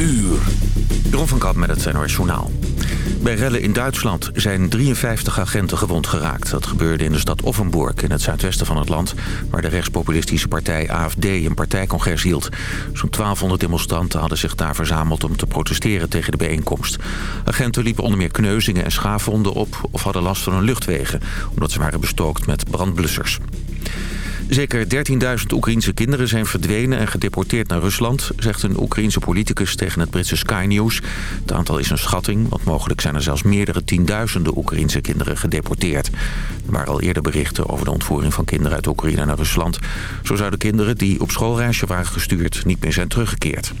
uur. Jeroen van Kamp met het NOS Journaal. Bij rellen in Duitsland zijn 53 agenten gewond geraakt. Dat gebeurde in de stad Offenburg in het zuidwesten van het land... waar de rechtspopulistische partij AFD een partijcongres hield. Zo'n 1200 demonstranten hadden zich daar verzameld om te protesteren tegen de bijeenkomst. Agenten liepen onder meer kneuzingen en schaafwonden op... of hadden last van hun luchtwegen, omdat ze waren bestookt met brandblussers. Zeker 13.000 Oekraïense kinderen zijn verdwenen en gedeporteerd naar Rusland... zegt een Oekraïense politicus tegen het Britse Sky News. Het aantal is een schatting, want mogelijk zijn er zelfs meerdere tienduizenden Oekraïense kinderen gedeporteerd. Er waren al eerder berichten over de ontvoering van kinderen uit Oekraïne naar Rusland. Zo zouden kinderen die op schoolreisje waren gestuurd niet meer zijn teruggekeerd.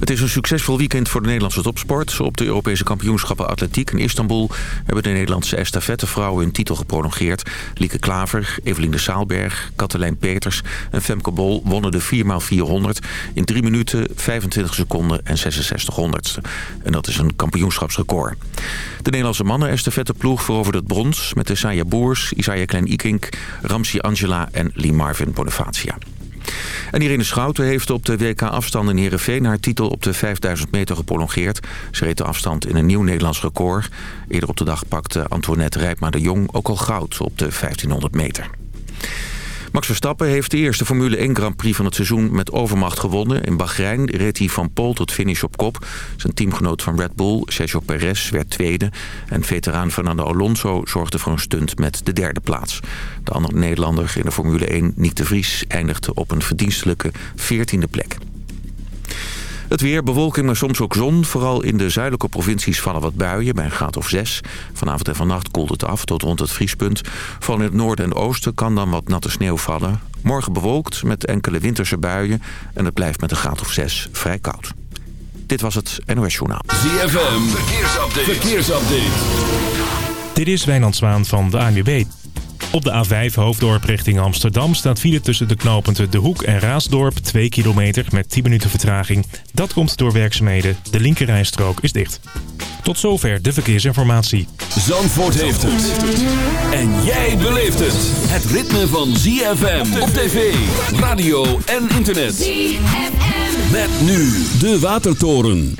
Het is een succesvol weekend voor de Nederlandse topsport. Op de Europese kampioenschappen atletiek in Istanbul... hebben de Nederlandse estafettevrouwen hun titel geprolongeerd. Lieke Klaver, Evelien de Saalberg, Katelijn Peters en Femke Bol... wonnen de 4x400 in 3 minuten, 25 seconden en 66 honderdste. En dat is een kampioenschapsrecord. De Nederlandse mannen estafetteploeg veroverde het brons... met Isaiah Boers, Isaiah Klein-Ikink, Ramsi Angela en Lee Marvin Bonifacia. En Irene Schouten heeft op de WK-afstand in Heerenveen... haar titel op de 5000 meter geprolongeerd. Ze reed de afstand in een nieuw Nederlands record. Eerder op de dag pakte Antoinette Rijpma de Jong ook al goud op de 1500 meter. Max Verstappen heeft de eerste Formule 1 Grand Prix van het seizoen met overmacht gewonnen. In Bahrein reed hij van pole tot finish op kop. Zijn teamgenoot van Red Bull, Sergio Perez, werd tweede. En veteraan Fernando Alonso zorgde voor een stunt met de derde plaats. De andere Nederlander in de Formule 1, Nick de Vries, eindigde op een verdienstelijke 14e plek. Het weer, bewolking, maar soms ook zon. Vooral in de zuidelijke provincies vallen wat buien bij een graad of 6. Vanavond en vannacht koelt het af tot rond het vriespunt. Van in het noorden en oosten kan dan wat natte sneeuw vallen. Morgen bewolkt met enkele winterse buien. En het blijft met een graad of 6 vrij koud. Dit was het NOS Journaal. ZFM, verkeersupdate. verkeersupdate. Dit is Wijnand Zwaan van de ANWB. Op de A5 Hoofddorp richting Amsterdam staat file tussen de knooppunten De Hoek en Raasdorp 2 kilometer met 10 minuten vertraging. Dat komt door werkzaamheden. De linkerrijstrook is dicht. Tot zover de verkeersinformatie. Zandvoort heeft het. En jij beleeft het. Het ritme van ZFM op tv, radio en internet. ZFM. Met nu de Watertoren.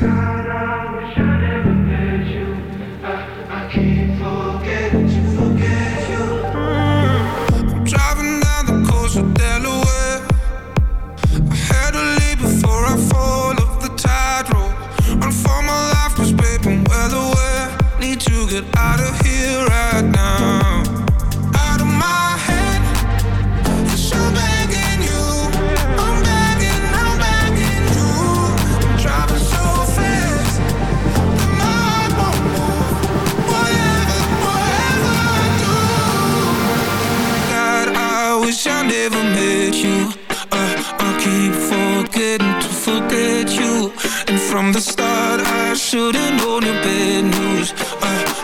Get out of here right now. Out of my head. Yes, I'm begging you. I'm begging, I'm begging you. I'm Driving so fast. my heart won't move. Whatever, whatever I do. God, I wish I never met you. Uh, I keep forgetting to forget you. And from the start, I should've known your bad news.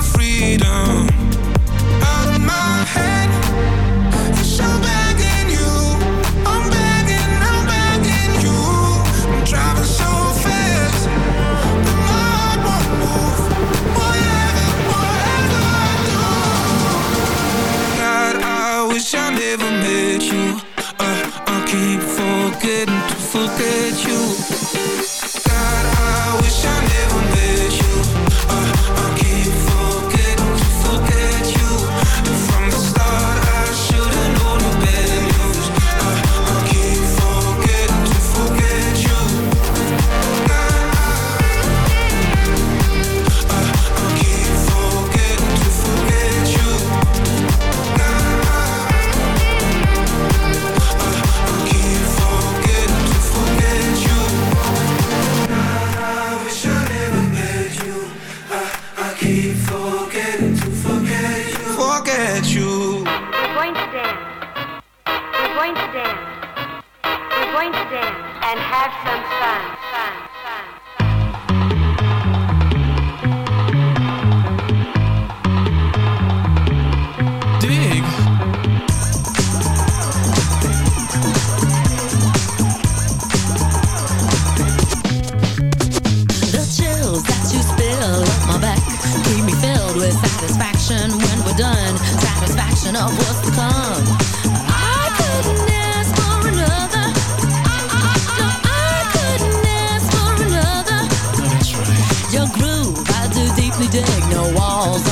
freedom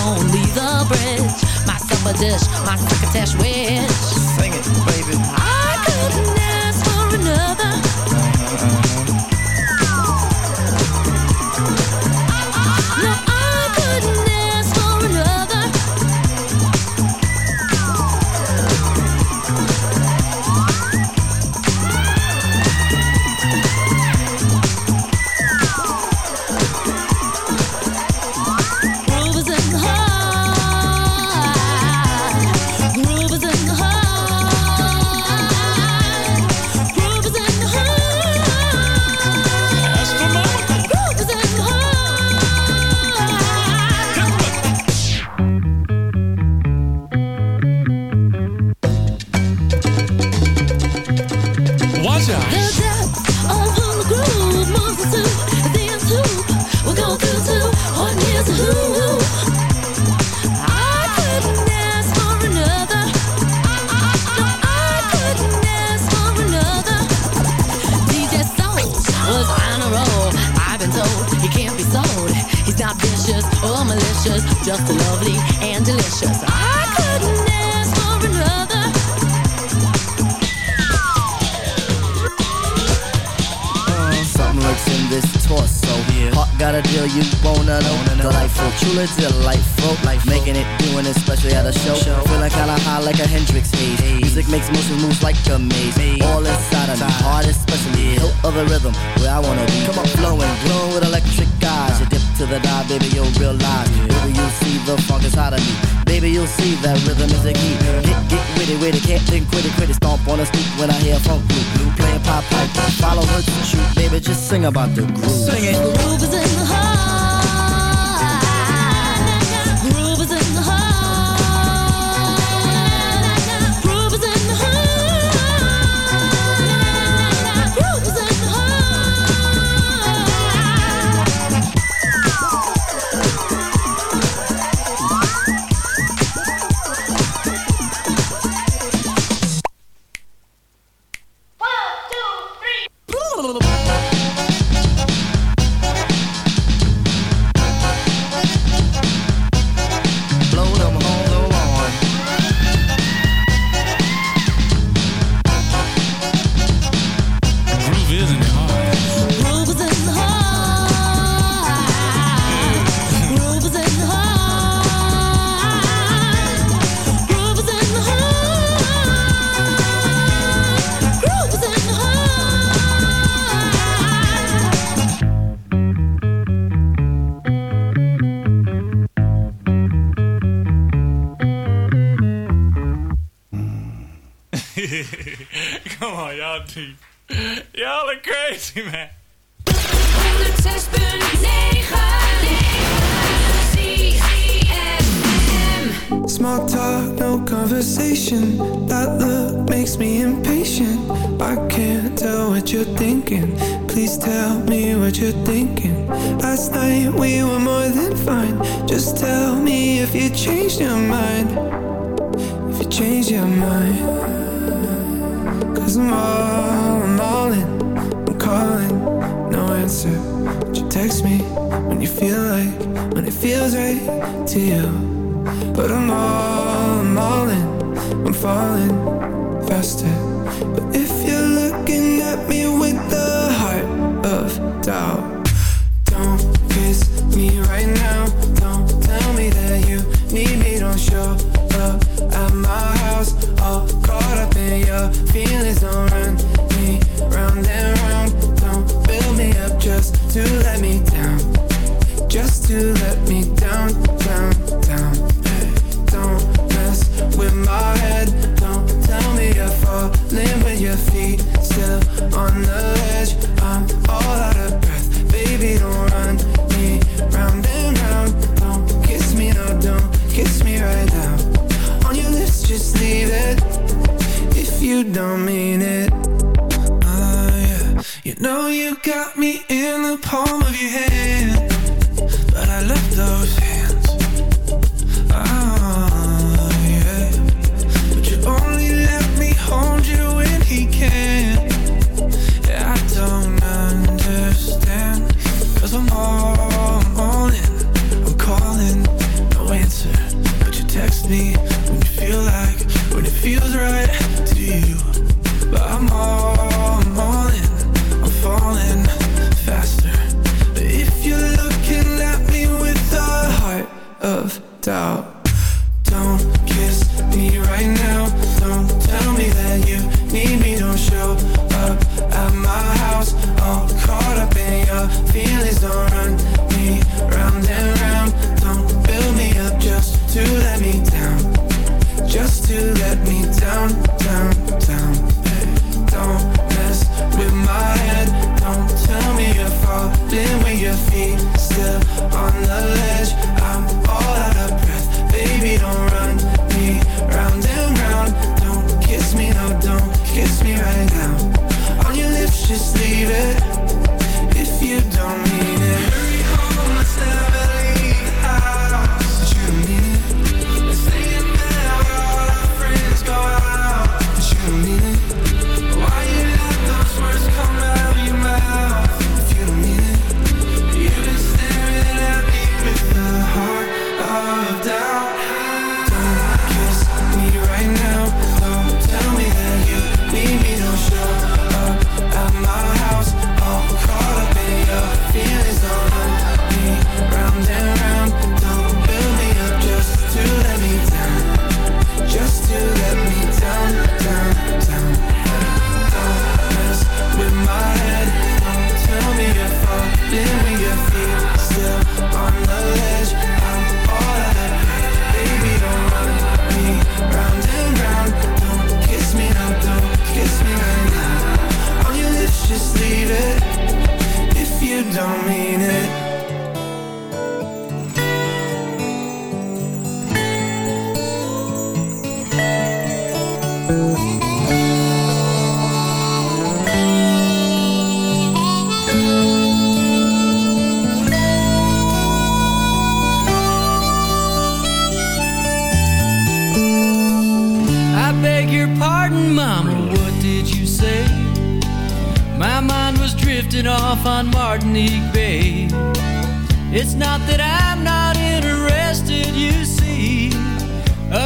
only the bridge. My supper dish, my crockettash wedge. sing about the groove. Sing it. The groove you. But I'm all, I'm all in. I'm falling faster.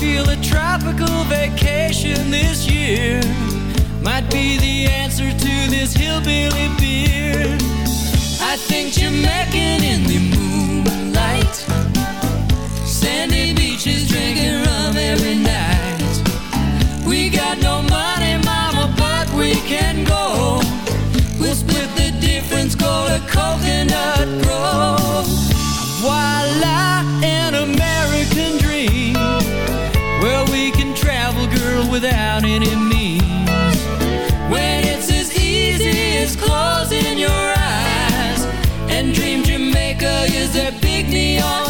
feel a tropical vacation this year might be the answer to this hillbilly beer. I think Jamaican in the moonlight, sandy beaches drinking rum every night. We got no money, mama, but we can go. We'll split the difference, go to coconut grove. big neon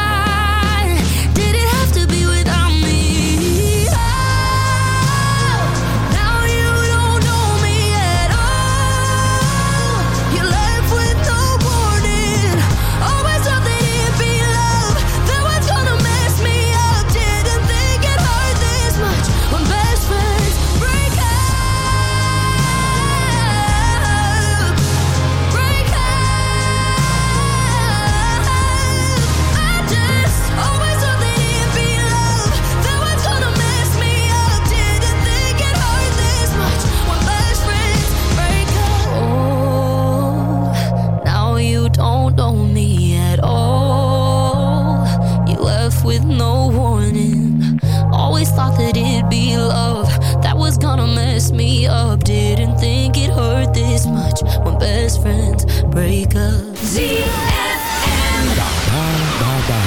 messed me up. Didn't think it hurt this much when best friends break up. ZFM. Ba ba ba ba.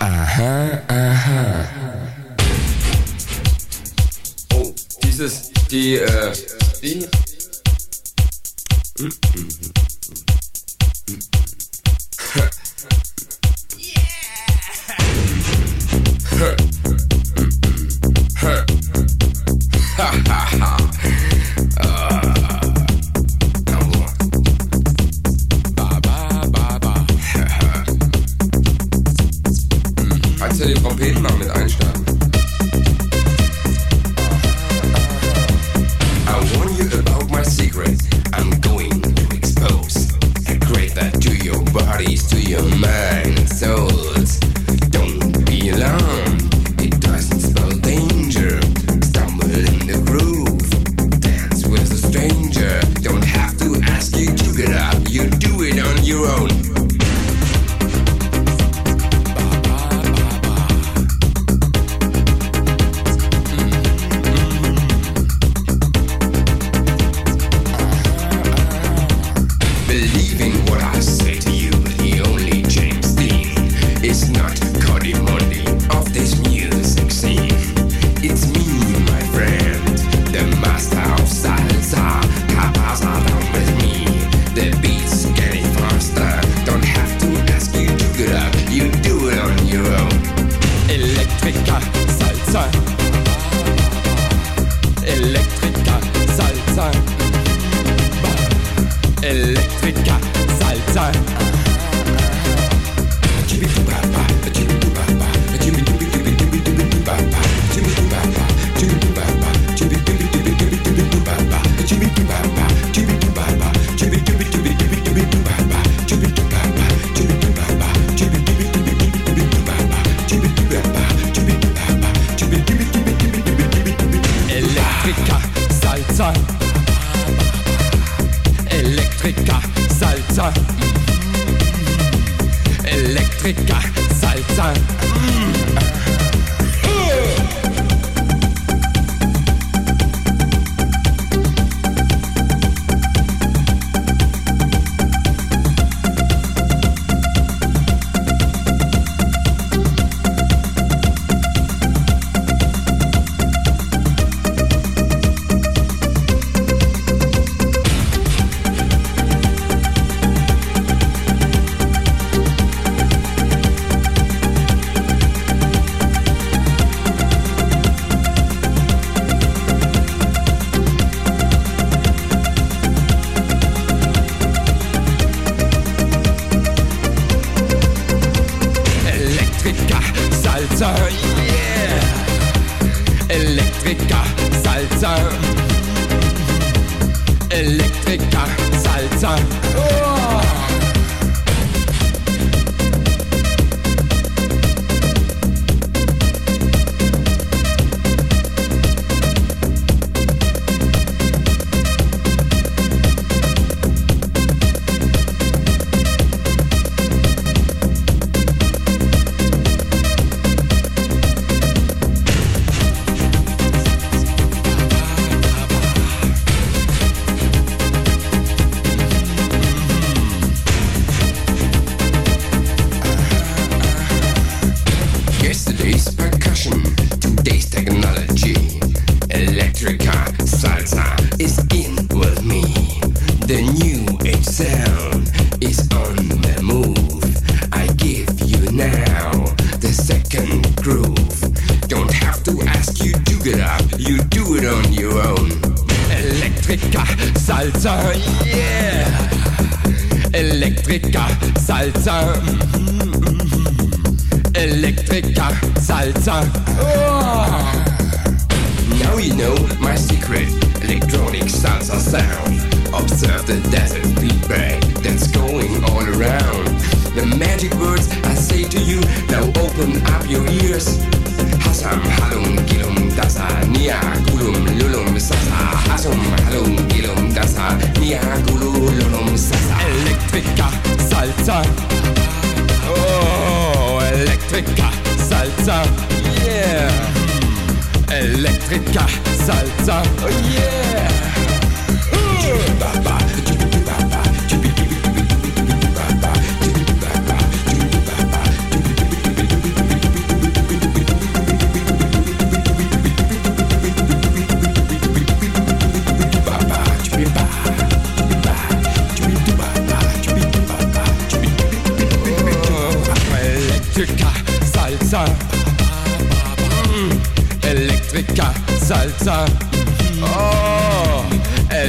Aha aha. Oh, dieses die. Äh uh, Elektriker, Salzer.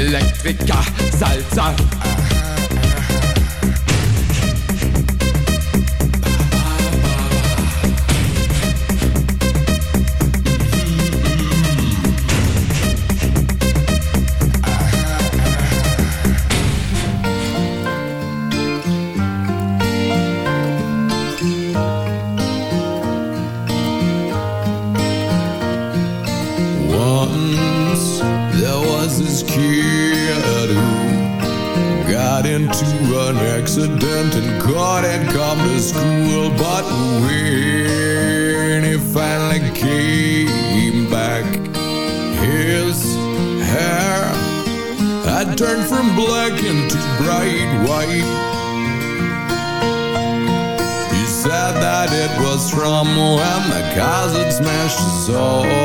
Elektriker, Salzer. Smash smashes all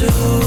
so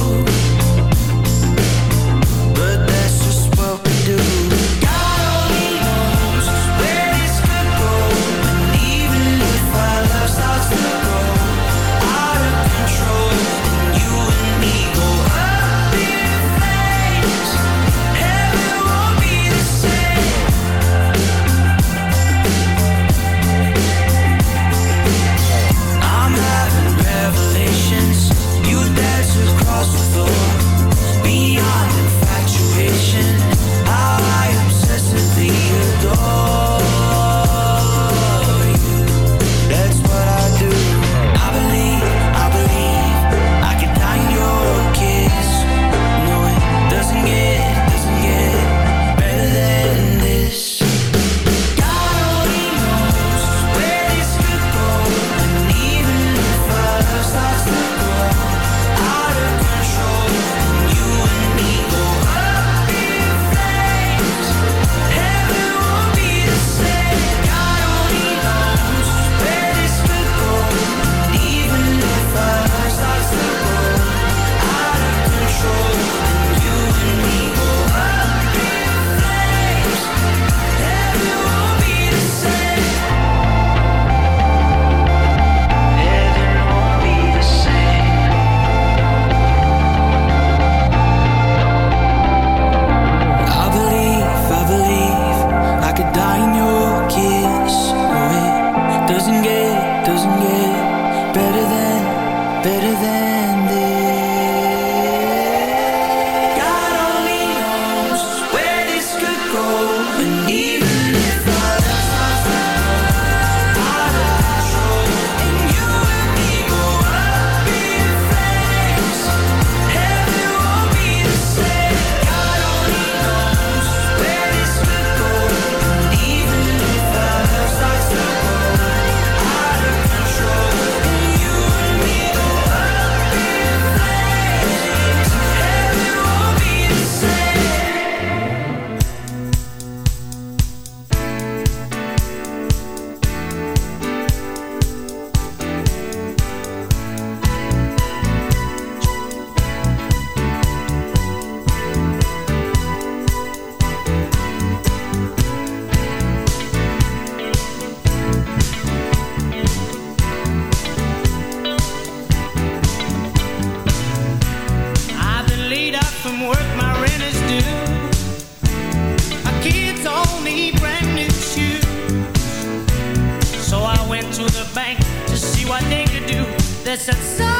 Ooh, I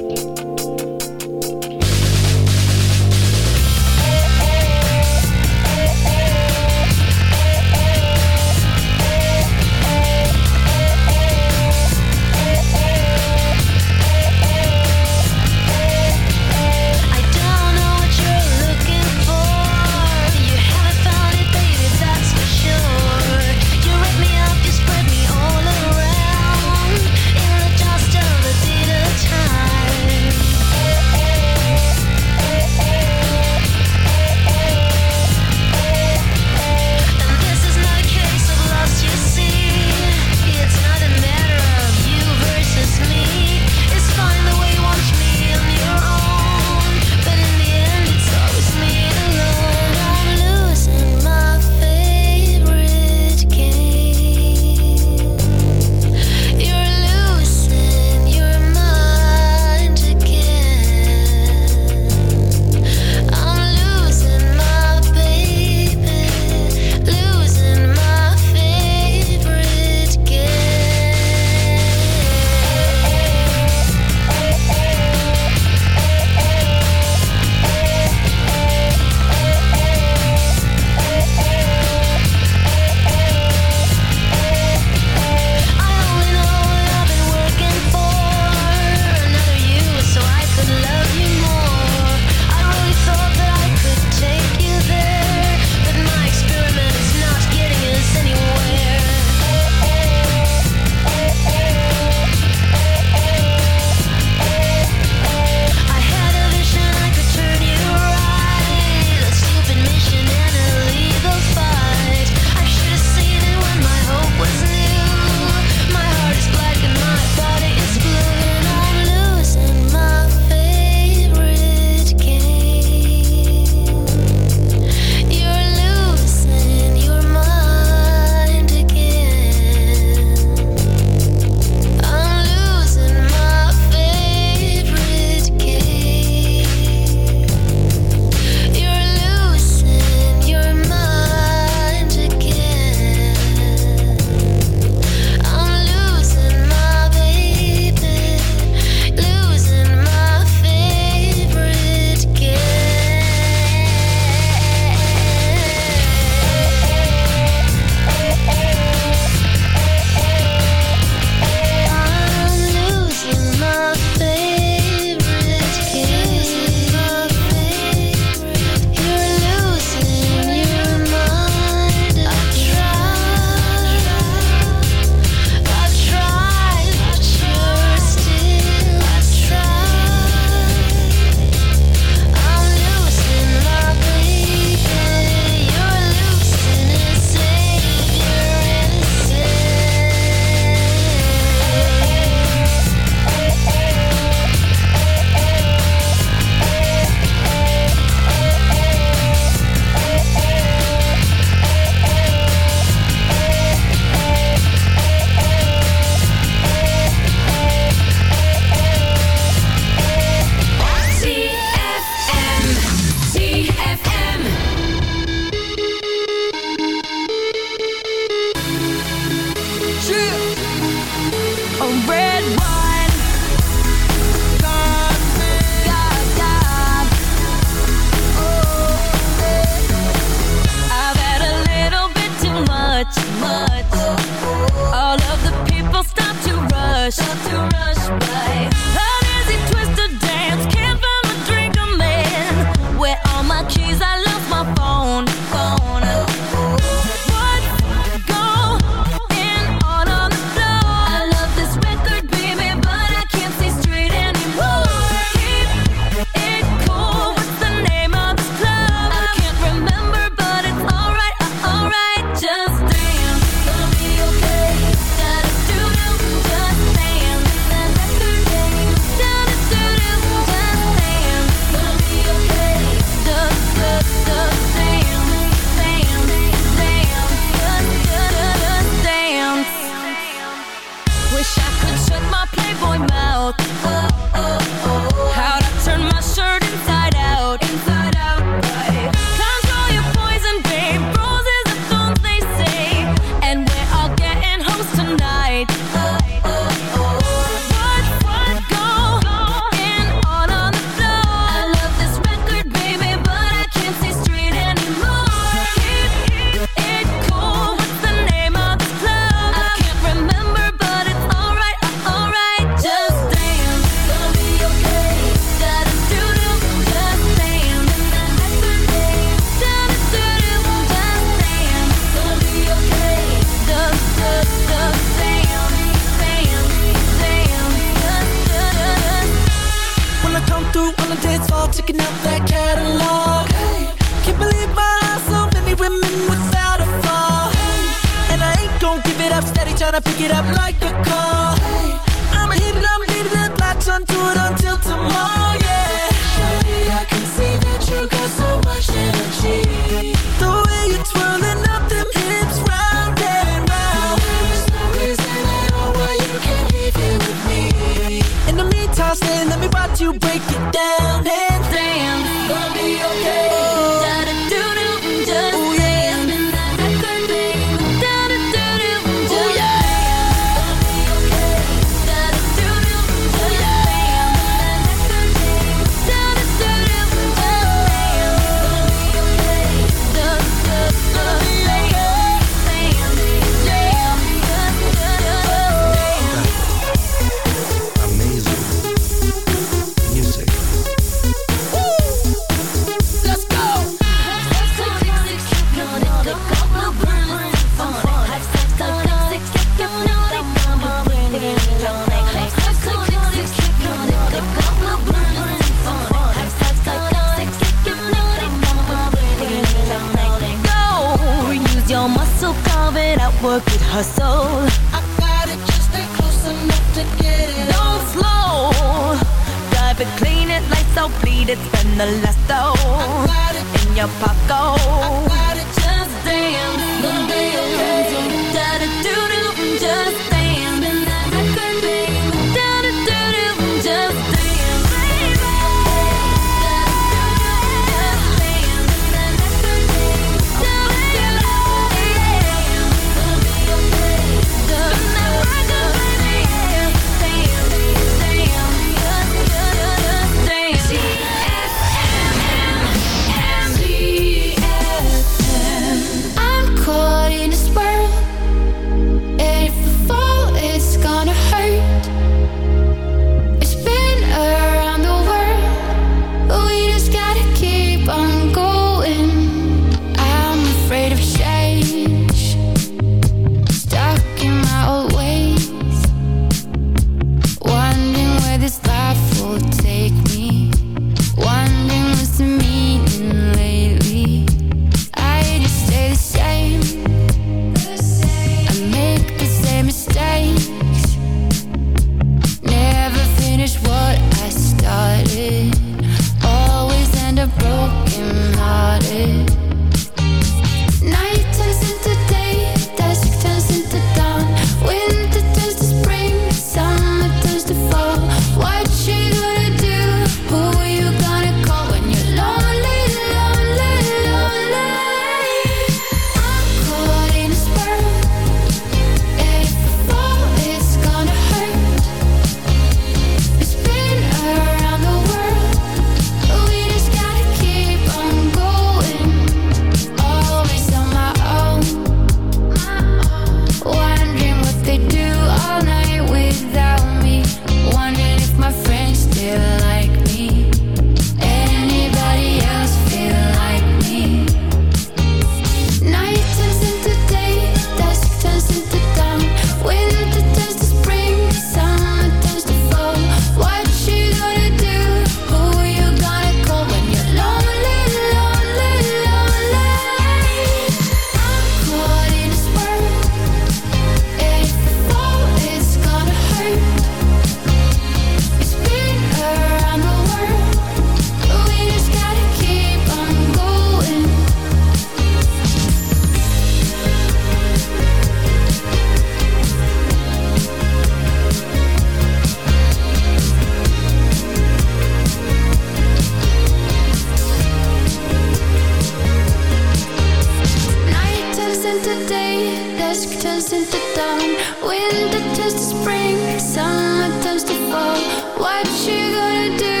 turns into dawn. Winter turns to spring Summer turns to fall. What you gonna do?